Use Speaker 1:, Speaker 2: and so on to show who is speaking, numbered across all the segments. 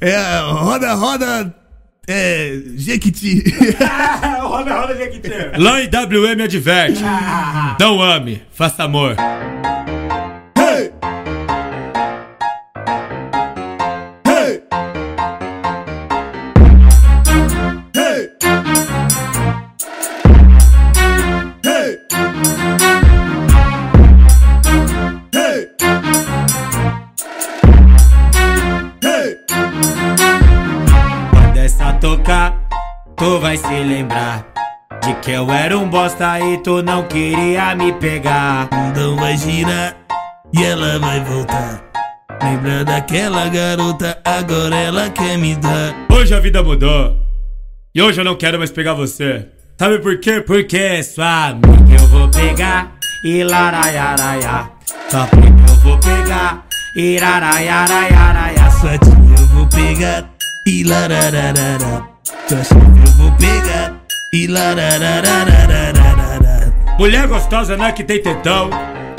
Speaker 1: É, roda, roda. É. Jequiti.
Speaker 2: roda, roda, Jequiti.
Speaker 3: Lá em WM adverte. Não ame, faça amor.
Speaker 1: Hey! Hey!
Speaker 2: Tocar, tu vai se lembrar de que eu era um bosta e tu não queria me pegar.
Speaker 1: Então vai girar e ela vai voltar. Lembra daquela garota, agora ela quer me dar.
Speaker 3: Hoje a vida mudou. E hoje eu não quero mais pegar você. Sabe por quê?
Speaker 2: Porque sua amiga eu vou pegar e laraiaraia. Sua prima eu vou pegar e laraiaraiaraia.
Speaker 1: E larararara. Sua chefe eu vou pegar e lararararararara.
Speaker 3: Mulher gostosa não é que tem tetão,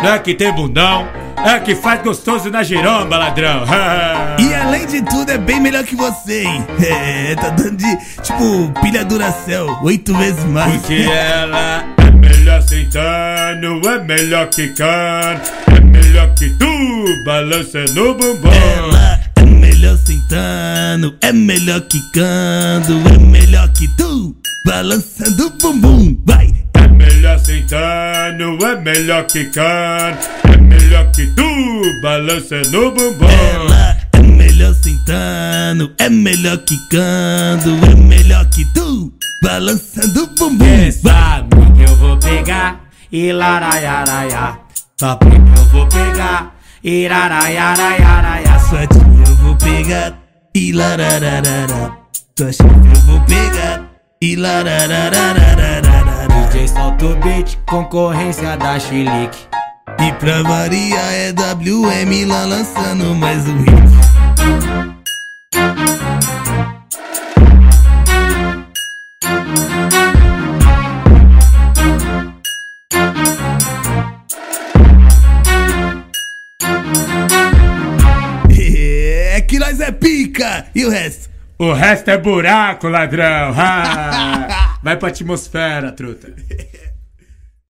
Speaker 3: não é que tem bundão, é que faz gostoso na giromba, ladrão.
Speaker 1: E além de tudo, é bem melhor que você, hein? É, tá dando de, tipo, pilha Duracell, oito vezes mais.
Speaker 3: Porque ela é melhor sentando, é melhor quicando, é melhor que tu, balança no bumbum.
Speaker 1: Ela sentando, é melhor quicando, é melhor que tu, balançando o bumbum, vai!
Speaker 3: É melhor sentando, é melhor quicando, é melhor que tu, balança no bumbum.
Speaker 1: Ela é melhor sentando, é melhor quicando, é melhor que tu, balançando o bumbum,
Speaker 2: Essa
Speaker 1: vai!
Speaker 2: amiga eu vou pegar e laraiaraia. Sua prima eu vou pegar e laraiaraiaraia.
Speaker 1: E larararara. Sua chefe eu vou pegar e lararararararara.
Speaker 2: DJ solta o beat, concorrência da Chilique.
Speaker 1: E pra variar é WM lá lançando mais um hit. Nós é pica! E o resto?
Speaker 3: O resto é buraco, ladrão. Ah, vai pra atmosfera, truta.